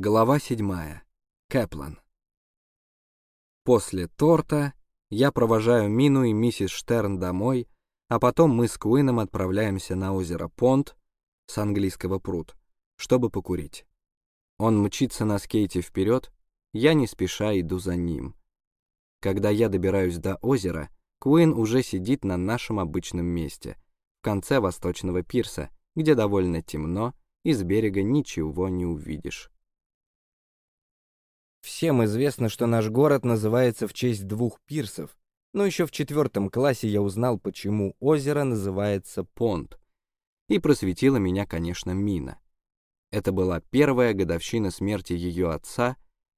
Глава седьмая. Кэплан. После торта я провожаю Мину и миссис Штерн домой, а потом мы с Куином отправляемся на озеро Понт, с английского пруд, чтобы покурить. Он мчится на скейте вперед, я не спеша иду за ним. Когда я добираюсь до озера, Куин уже сидит на нашем обычном месте, в конце восточного пирса, где довольно темно, и с берега ничего не увидишь. Всем известно, что наш город называется в честь двух пирсов, но еще в четвертом классе я узнал, почему озеро называется Понт. И просветила меня, конечно, Мина. Это была первая годовщина смерти ее отца,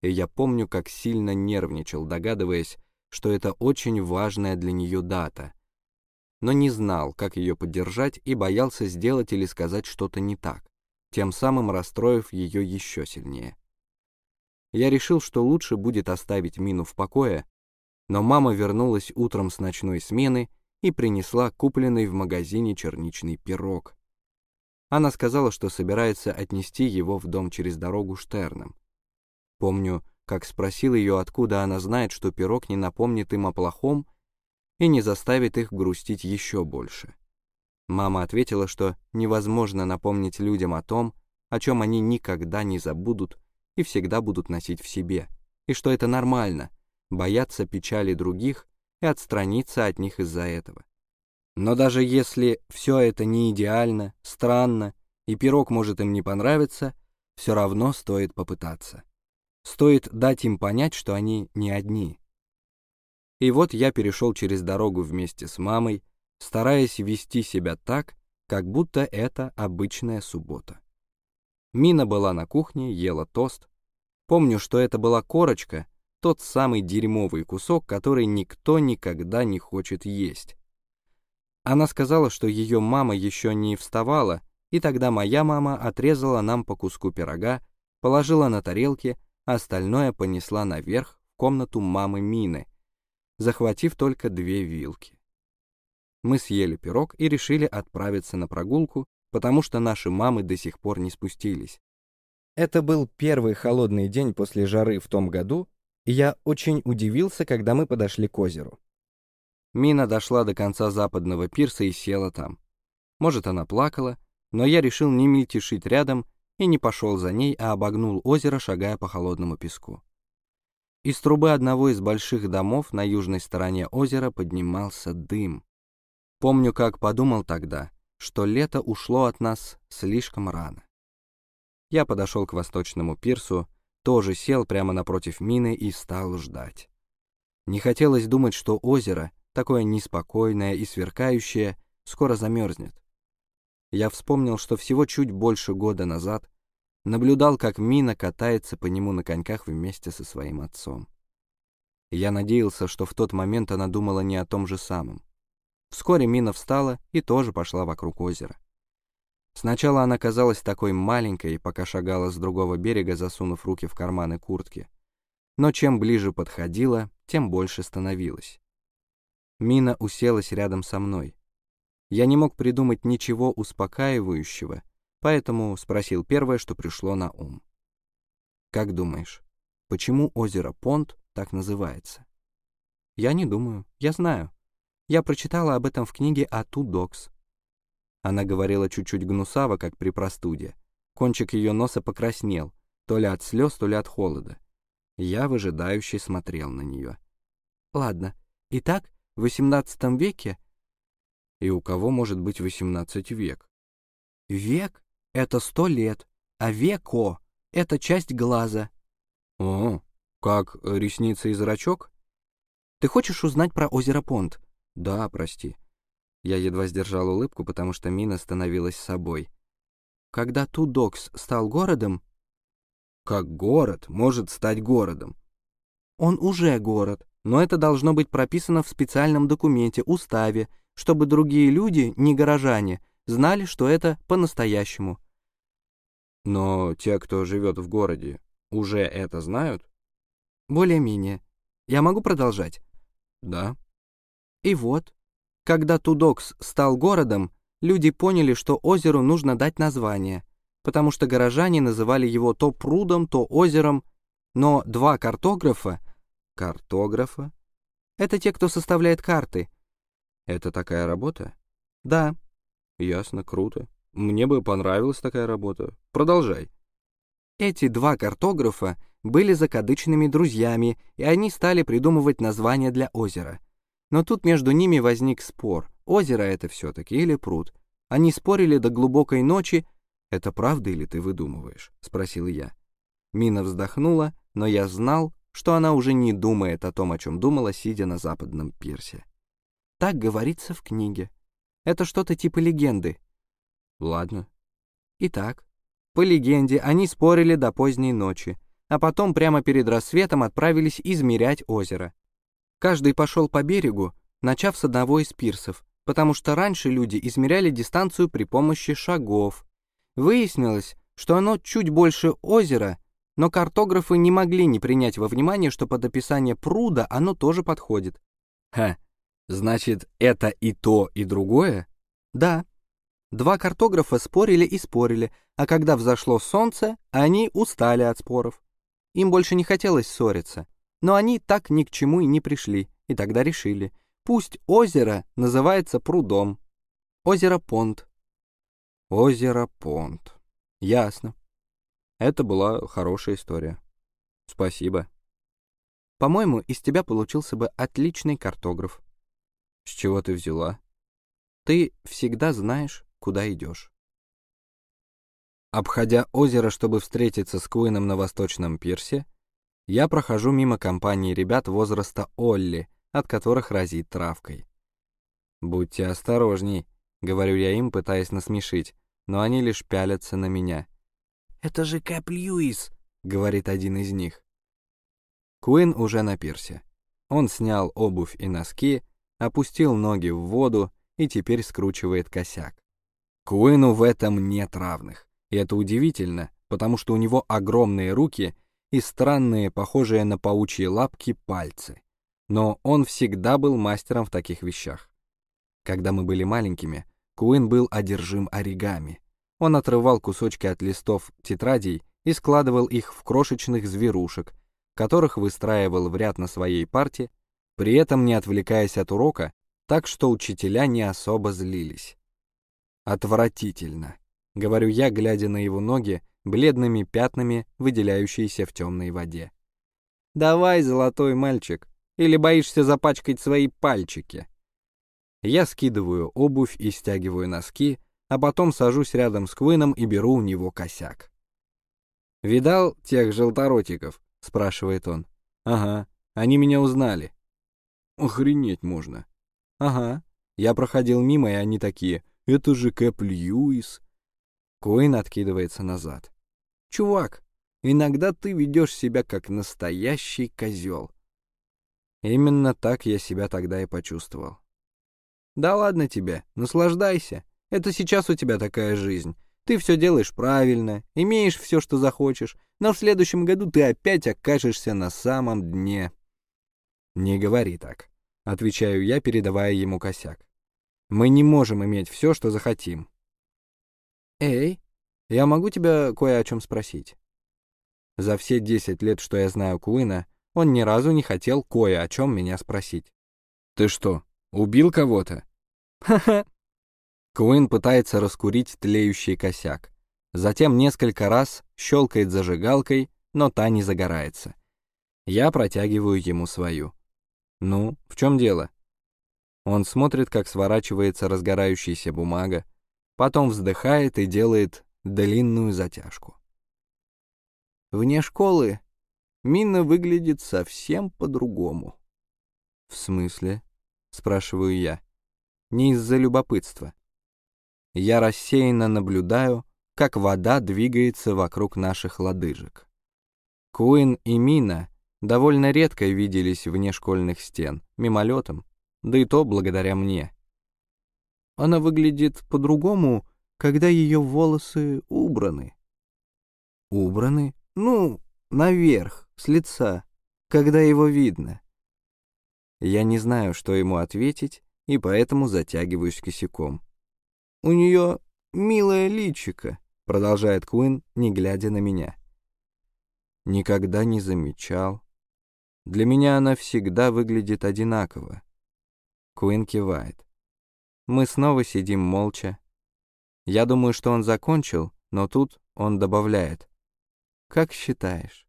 и я помню, как сильно нервничал, догадываясь, что это очень важная для нее дата. Но не знал, как ее поддержать, и боялся сделать или сказать что-то не так, тем самым расстроив ее еще сильнее. Я решил, что лучше будет оставить Мину в покое, но мама вернулась утром с ночной смены и принесла купленный в магазине черничный пирог. Она сказала, что собирается отнести его в дом через дорогу Штерном. Помню, как спросил ее, откуда она знает, что пирог не напомнит им о плохом и не заставит их грустить еще больше. Мама ответила, что невозможно напомнить людям о том, о чем они никогда не забудут и всегда будут носить в себе, и что это нормально — бояться печали других и отстраниться от них из-за этого. Но даже если все это не идеально, странно, и пирог может им не понравиться, все равно стоит попытаться. Стоит дать им понять, что они не одни. И вот я перешел через дорогу вместе с мамой, стараясь вести себя так, как будто это обычная суббота. Мина была на кухне, ела тост. Помню, что это была корочка, тот самый дерьмовый кусок, который никто никогда не хочет есть. Она сказала, что ее мама еще не вставала, и тогда моя мама отрезала нам по куску пирога, положила на тарелки, а остальное понесла наверх в комнату мамы Мины, захватив только две вилки. Мы съели пирог и решили отправиться на прогулку, потому что наши мамы до сих пор не спустились. Это был первый холодный день после жары в том году, и я очень удивился, когда мы подошли к озеру. Мина дошла до конца западного пирса и села там. Может, она плакала, но я решил не мельтешить рядом и не пошел за ней, а обогнул озеро, шагая по холодному песку. Из трубы одного из больших домов на южной стороне озера поднимался дым. Помню, как подумал тогда — что лето ушло от нас слишком рано. Я подошел к восточному пирсу, тоже сел прямо напротив мины и стал ждать. Не хотелось думать, что озеро, такое неспокойное и сверкающее, скоро замерзнет. Я вспомнил, что всего чуть больше года назад наблюдал, как Мина катается по нему на коньках вместе со своим отцом. Я надеялся, что в тот момент она думала не о том же самом. Вскоре Мина встала и тоже пошла вокруг озера. Сначала она казалась такой маленькой, пока шагала с другого берега, засунув руки в карманы куртки. Но чем ближе подходила, тем больше становилась. Мина уселась рядом со мной. Я не мог придумать ничего успокаивающего, поэтому спросил первое, что пришло на ум. «Как думаешь, почему озеро Понт так называется?» «Я не думаю, я знаю», я прочитала об этом в книге «Ату Докс». Она говорила чуть-чуть гнусаво, как при простуде. Кончик ее носа покраснел, то ли от слез, то ли от холода. Я выжидающе смотрел на нее. «Ладно, итак, в XVIII веке...» «И у кого может быть XVIII век?» «Век — это сто лет, а веко — это часть глаза». «О, как ресница и зрачок?» «Ты хочешь узнать про озеро Понт?» «Да, прости». Я едва сдержал улыбку, потому что Мина становилась собой. «Когда Тудокс стал городом...» «Как город может стать городом?» «Он уже город, но это должно быть прописано в специальном документе, уставе, чтобы другие люди, не горожане, знали, что это по-настоящему». «Но те, кто живет в городе, уже это знают?» «Более-менее. Я могу продолжать?» «Да». И вот, когда Тудокс стал городом, люди поняли, что озеру нужно дать название. потому что горожане называли его то прудом, то озером, но два картографа... Картографа? Это те, кто составляет карты. Это такая работа? Да. Ясно, круто. Мне бы понравилась такая работа. Продолжай. Эти два картографа были закадычными друзьями, и они стали придумывать название для озера. Но тут между ними возник спор, озеро это все-таки или пруд. Они спорили до глубокой ночи. «Это правда или ты выдумываешь?» — спросил я. Мина вздохнула, но я знал, что она уже не думает о том, о чем думала, сидя на западном пирсе. Так говорится в книге. Это что-то типа легенды. Ладно. Итак, по легенде, они спорили до поздней ночи, а потом прямо перед рассветом отправились измерять озеро. Каждый пошел по берегу, начав с одного из пирсов, потому что раньше люди измеряли дистанцию при помощи шагов. Выяснилось, что оно чуть больше озера, но картографы не могли не принять во внимание, что под описание пруда оно тоже подходит. Ха, значит, это и то, и другое? Да. Два картографа спорили и спорили, а когда взошло солнце, они устали от споров. Им больше не хотелось ссориться, но они так ни к чему и не пришли, и тогда решили, пусть озеро называется прудом. Озеро Понт. Озеро Понт. Ясно. Это была хорошая история. Спасибо. По-моему, из тебя получился бы отличный картограф. С чего ты взяла? Ты всегда знаешь, куда идешь. Обходя озеро, чтобы встретиться с Куином на восточном пирсе, я прохожу мимо компании ребят возраста Олли, от которых разит травкой. «Будьте осторожней», — говорю я им, пытаясь насмешить, но они лишь пялятся на меня. «Это же Кэп Льюис», — говорит один из них. Куин уже на пирсе. Он снял обувь и носки, опустил ноги в воду и теперь скручивает косяк. Куину в этом нет равных. И это удивительно, потому что у него огромные руки и странные, похожие на паучьи лапки, пальцы. Но он всегда был мастером в таких вещах. Когда мы были маленькими, Куин был одержим оригами. Он отрывал кусочки от листов тетрадей и складывал их в крошечных зверушек, которых выстраивал в ряд на своей парте, при этом не отвлекаясь от урока, так что учителя не особо злились. «Отвратительно», — говорю я, глядя на его ноги, бледными пятнами, выделяющиеся в темной воде. «Давай, золотой мальчик, или боишься запачкать свои пальчики?» Я скидываю обувь и стягиваю носки, а потом сажусь рядом с Квином и беру у него косяк. «Видал тех желторотиков?» — спрашивает он. «Ага, они меня узнали». «Охренеть можно». «Ага, я проходил мимо, и они такие, это же Кэп Льюис». Куин откидывается назад. «Чувак, иногда ты ведешь себя как настоящий козел». Именно так я себя тогда и почувствовал. «Да ладно тебе, наслаждайся. Это сейчас у тебя такая жизнь. Ты все делаешь правильно, имеешь все, что захочешь, но в следующем году ты опять окажешься на самом дне. Не говори так, отвечаю я, передавая ему косяк. Мы не можем иметь все, что захотим. Эй, я могу тебя кое о чем спросить? За все десять лет, что я знаю Куина, он ни разу не хотел кое о чем меня спросить. Ты что, убил кого-то? Ха-ха, Куин пытается раскурить тлеющий косяк. Затем несколько раз щелкает зажигалкой, но та не загорается. Я протягиваю ему свою. «Ну, в чем дело?» Он смотрит, как сворачивается разгорающаяся бумага, потом вздыхает и делает длинную затяжку. Вне школы Мина выглядит совсем по-другому. «В смысле?» — спрашиваю я. Не из-за любопытства. Я рассеянно наблюдаю, как вода двигается вокруг наших лодыжек. Куин и Мина довольно редко виделись вне школьных стен, мимолетом, да и то благодаря мне. Она выглядит по-другому, когда ее волосы убраны. Убраны? Ну, наверх, с лица, когда его видно. Я не знаю, что ему ответить, и поэтому затягиваюсь косяком. У нее милое личико, — продолжает Куин, не глядя на меня. «Никогда не замечал. Для меня она всегда выглядит одинаково». Куин кивает. Мы снова сидим молча. Я думаю, что он закончил, но тут он добавляет. «Как считаешь,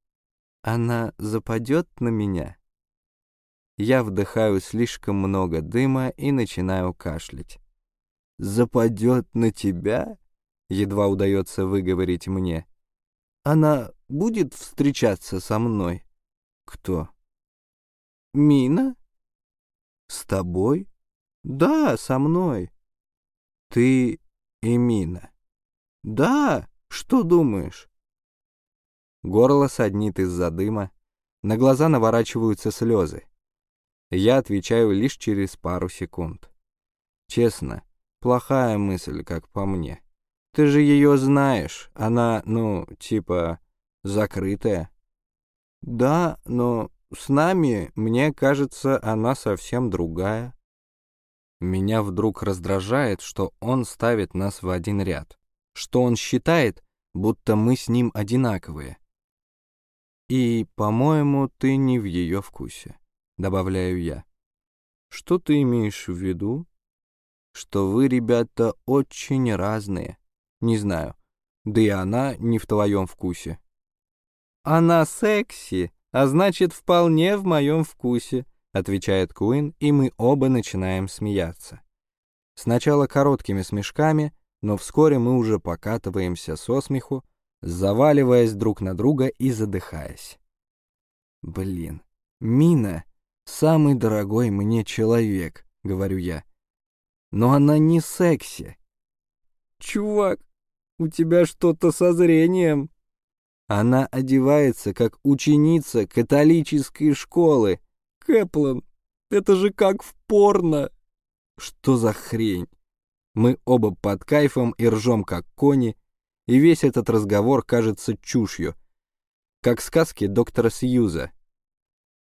она западет на меня?» Я вдыхаю слишком много дыма и начинаю кашлять. «Западет на тебя?» — едва удается выговорить мне. «Она будет встречаться со мной?» «Кто?» «Мина?» «С тобой?» «Да, со мной». «Ты и Мина?» «Да, что думаешь?» Горло саднит из-за дыма, на глаза наворачиваются слезы. Я отвечаю лишь через пару секунд. Честно, плохая мысль, как по мне. Ты же ее знаешь, она, ну, типа, закрытая. Да, но с нами, мне кажется, она совсем другая. Меня вдруг раздражает, что он ставит нас в один ряд, что он считает, будто мы с ним одинаковые. И, по-моему, ты не в ее вкусе. — добавляю я. «Что ты имеешь в виду?» «Что вы, ребята, очень разные. Не знаю. Да и она не в твоем вкусе». «Она секси, а значит, вполне в моем вкусе», — отвечает Куин, и мы оба начинаем смеяться. Сначала короткими смешками, но вскоре мы уже покатываемся со смеху, заваливаясь друг на друга и задыхаясь. Блин, Мина «Самый дорогой мне человек», — говорю я. «Но она не секси». «Чувак, у тебя что-то со зрением». Она одевается, как ученица католической школы. Кэплан, это же как в порно. Что за хрень? Мы оба под кайфом и ржем, как кони, и весь этот разговор кажется чушью, как сказки доктора Сьюза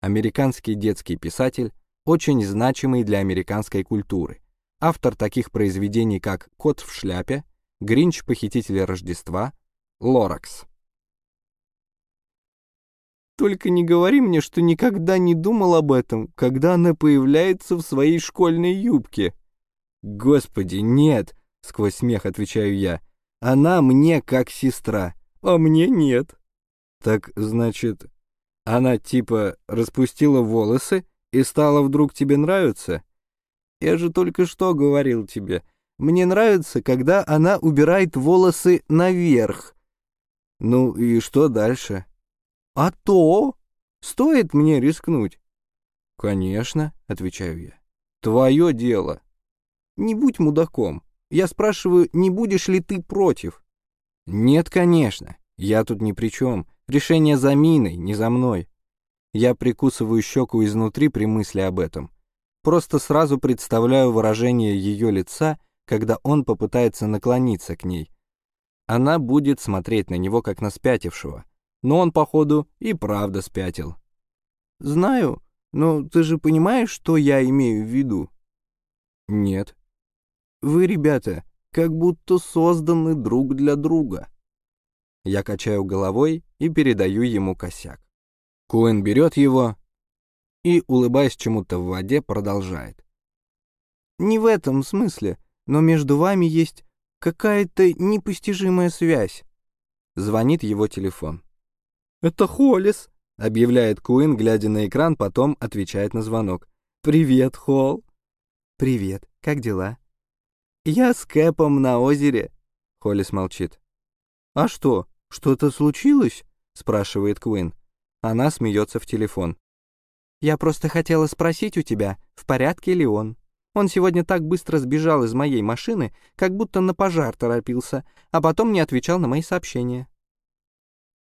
американский детский писатель, очень значимый для американской культуры, автор таких произведений, как «Кот в шляпе», «Гринч. Похититель Рождества», «Лоракс». Только не говори мне, что никогда не думал об этом, когда она появляется в своей школьной юбке. Господи, нет, сквозь смех отвечаю я. Она мне как сестра, а мне нет. Так, значит, она типа распустила волосы и стала вдруг тебе нравиться? Я же только что говорил тебе. Мне нравится, когда она убирает волосы наверх. Ну и что дальше? А то! Стоит мне рискнуть? Конечно, отвечаю я. Твое дело. Не будь мудаком. Я спрашиваю, не будешь ли ты против? Нет, конечно. Я тут ни при чем. Решение за Миной, не за мной. Я прикусываю щеку изнутри при мысли об этом. Просто сразу представляю выражение ее лица, когда он попытается наклониться к ней. Она будет смотреть на него, как на спятившего. Но он, походу, и правда спятил. «Знаю, но ты же понимаешь, что я имею в виду?» «Нет». «Вы, ребята, как будто созданы друг для друга». Я качаю головой и передаю ему косяк. Куэн берет его и, улыбаясь чему-то в воде, продолжает. «Не в этом смысле, но между вами есть какая-то непостижимая связь». Звонит его телефон. «Это Холлис», — объявляет Куин, глядя на экран, потом отвечает на звонок. «Привет, Холл». «Привет, как дела?» «Я с Кэпом на озере», — Холлис молчит. «А что, что-то случилось?» — спрашивает Куин. Она смеется в телефон. «Я просто хотела спросить у тебя, в порядке ли он. Он сегодня так быстро сбежал из моей машины, как будто на пожар торопился, а потом не отвечал на мои сообщения».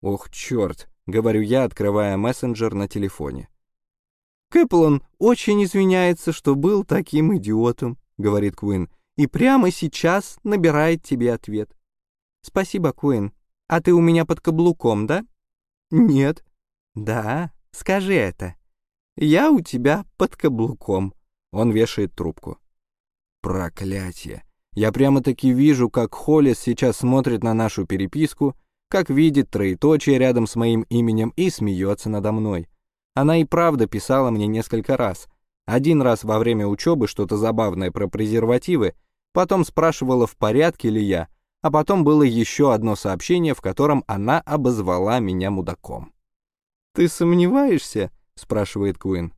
«Ох, черт!» — говорю я, открывая мессенджер на телефоне. «Кэплон очень извиняется, что был таким идиотом», — говорит Куин, «и прямо сейчас набирает тебе ответ». «Спасибо, Куин. А ты у меня под каблуком, да?» «Нет». «Да, скажи это. Я у тебя под каблуком». Он вешает трубку. «Проклятие! Я прямо-таки вижу, как Холлис сейчас смотрит на нашу переписку, как видит троеточие рядом с моим именем и смеется надо мной. Она и правда писала мне несколько раз. Один раз во время учебы что-то забавное про презервативы, потом спрашивала, в порядке ли я, а потом было еще одно сообщение, в котором она обозвала меня мудаком. «Ты сомневаешься?» — спрашивает Куин.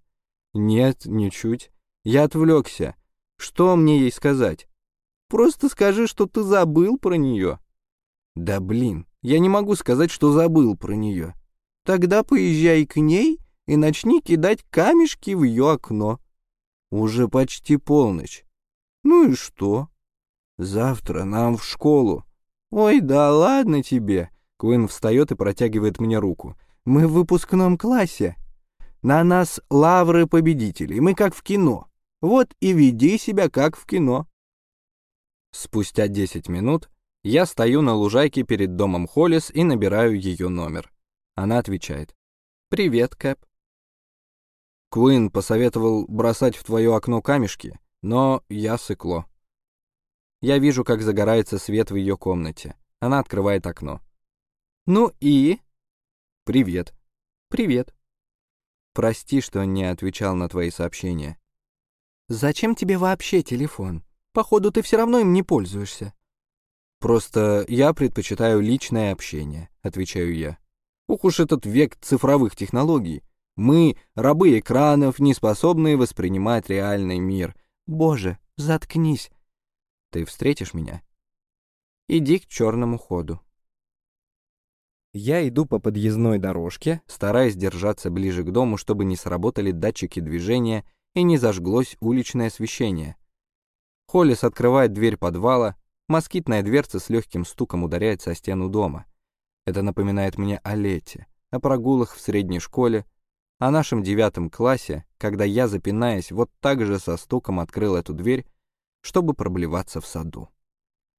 «Нет, ничуть. Я отвлекся. Что мне ей сказать? Просто скажи, что ты забыл про нее». «Да блин, я не могу сказать, что забыл про нее». «Тогда поезжай к ней и начни кидать камешки в ее окно. Уже почти полночь. Ну и что? Завтра нам в школу. Ой, да ладно тебе. Куин встает и протягивает мне руку. Мы в выпускном классе. На нас лавры победителей, мы как в кино. Вот и веди себя как в кино. Спустя 10 минут я стою на лужайке перед домом Холлис и набираю ее номер. Она отвечает. «Привет, Кэп. Куин посоветовал бросать в твое окно камешки, но я сыкло. Я вижу, как загорается свет в ее комнате. Она открывает окно. «Ну и?» «Привет». «Привет». «Прости, что не отвечал на твои сообщения». «Зачем тебе вообще телефон? Походу, ты все равно им не пользуешься». «Просто я предпочитаю личное общение», — отвечаю я. «Ух уж этот век цифровых технологий. Мы — рабы экранов, не способные воспринимать реальный мир. Боже, заткнись. Ты встретишь меня? Иди к черному ходу. Я иду по подъездной дорожке, стараясь держаться ближе к дому, чтобы не сработали датчики движения и не зажглось уличное освещение. Холлис открывает дверь подвала, москитная дверца с легким стуком ударяется о стену дома. Это напоминает мне о лете, о прогулах в средней школе, о нашем девятом классе, когда я, запинаясь, вот так же со стуком открыл эту дверь, чтобы проблеваться в саду.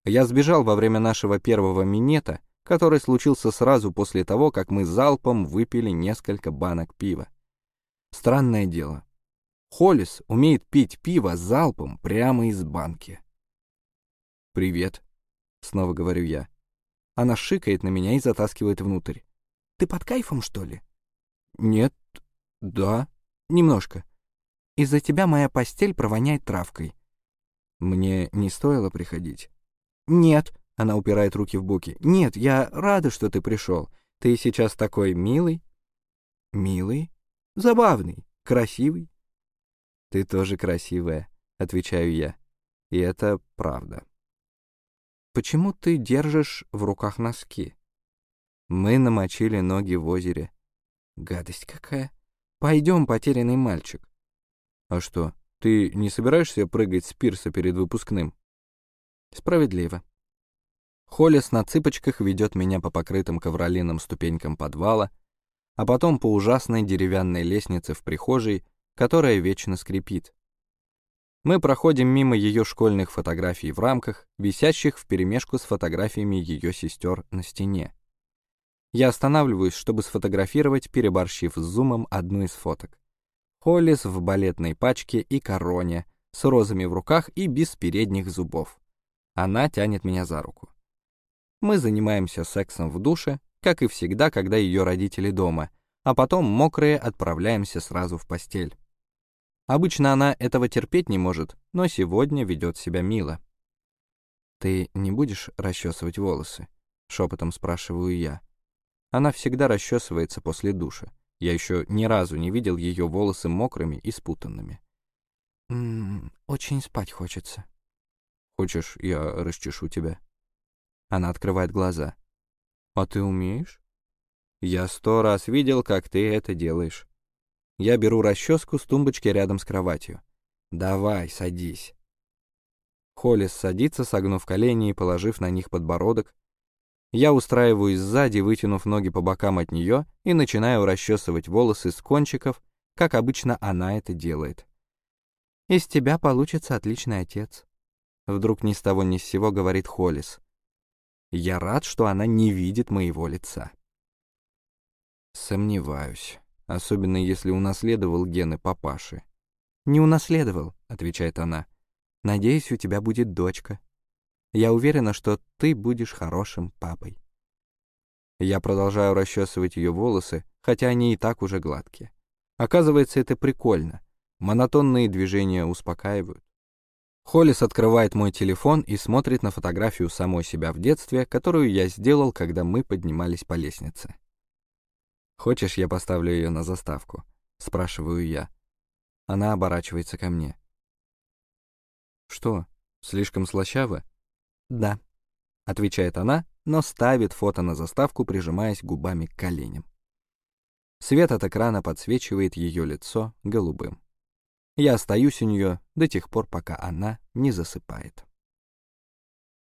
Я сбежал во время нашего первого минета, который случился сразу после того, как мы залпом выпили несколько банок пива. Странное дело. Холлис умеет пить пиво залпом прямо из банки. «Привет», — снова говорю я. Она шикает на меня и затаскивает внутрь. «Ты под кайфом, что ли?» «Нет, «Да, немножко. Из-за тебя моя постель провоняет травкой». «Мне не стоило приходить?» «Нет», — она упирает руки в боки. «Нет, я рада, что ты пришел. Ты сейчас такой милый». «Милый? Забавный, красивый». «Ты тоже красивая», — отвечаю я. И это правда. «Почему ты держишь в руках носки?» Мы намочили ноги в озере. Гадость какая. Пойдем, потерянный мальчик. А что, ты не собираешься прыгать с пирса перед выпускным? Справедливо. Холлис на цыпочках ведет меня по покрытым ковролином ступенькам подвала, а потом по ужасной деревянной лестнице в прихожей, которая вечно скрипит. Мы проходим мимо ее школьных фотографий в рамках, висящих вперемешку с фотографиями ее сестер на стене. Я останавливаюсь, чтобы сфотографировать, переборщив с зумом одну из фоток. Холлис в балетной пачке и короне, с розами в руках и без передних зубов. Она тянет меня за руку. Мы занимаемся сексом в душе, как и всегда, когда ее родители дома, а потом мокрые отправляемся сразу в постель. Обычно она этого терпеть не может, но сегодня ведет себя мило. «Ты не будешь расчесывать волосы?» — шепотом спрашиваю я. Она всегда расчесывается после душа. Я еще ни разу не видел ее волосы мокрыми и спутанными. «М -м, «Очень спать хочется». «Хочешь, я расчешу тебя?» Она открывает глаза. «А ты умеешь?» «Я сто раз видел, как ты это делаешь». Я беру расческу с тумбочки рядом с кроватью. «Давай, садись». Холлис садится, согнув колени и положив на них подбородок, я устраиваюсь сзади, вытянув ноги по бокам от нее и начинаю расчесывать волосы с кончиков, как обычно она это делает. «Из тебя получится отличный отец», — вдруг ни с того ни с сего говорит Холлис. Я рад, что она не видит моего лица. Сомневаюсь, особенно если унаследовал гены папаши. «Не унаследовал», — отвечает она. «Надеюсь, у тебя будет дочка». Я уверена, что ты будешь хорошим папой. Я продолжаю расчесывать ее волосы, хотя они и так уже гладкие. Оказывается, это прикольно. Монотонные движения успокаивают. Холлис открывает мой телефон и смотрит на фотографию самой себя в детстве, которую я сделал, когда мы поднимались по лестнице. «Хочешь, я поставлю ее на заставку?» — спрашиваю я. Она оборачивается ко мне. «Что, слишком слащаво?» «Да», — отвечает она, но ставит фото на заставку, прижимаясь губами к коленям. Свет от экрана подсвечивает ее лицо голубым. Я остаюсь у нее до тех пор, пока она не засыпает.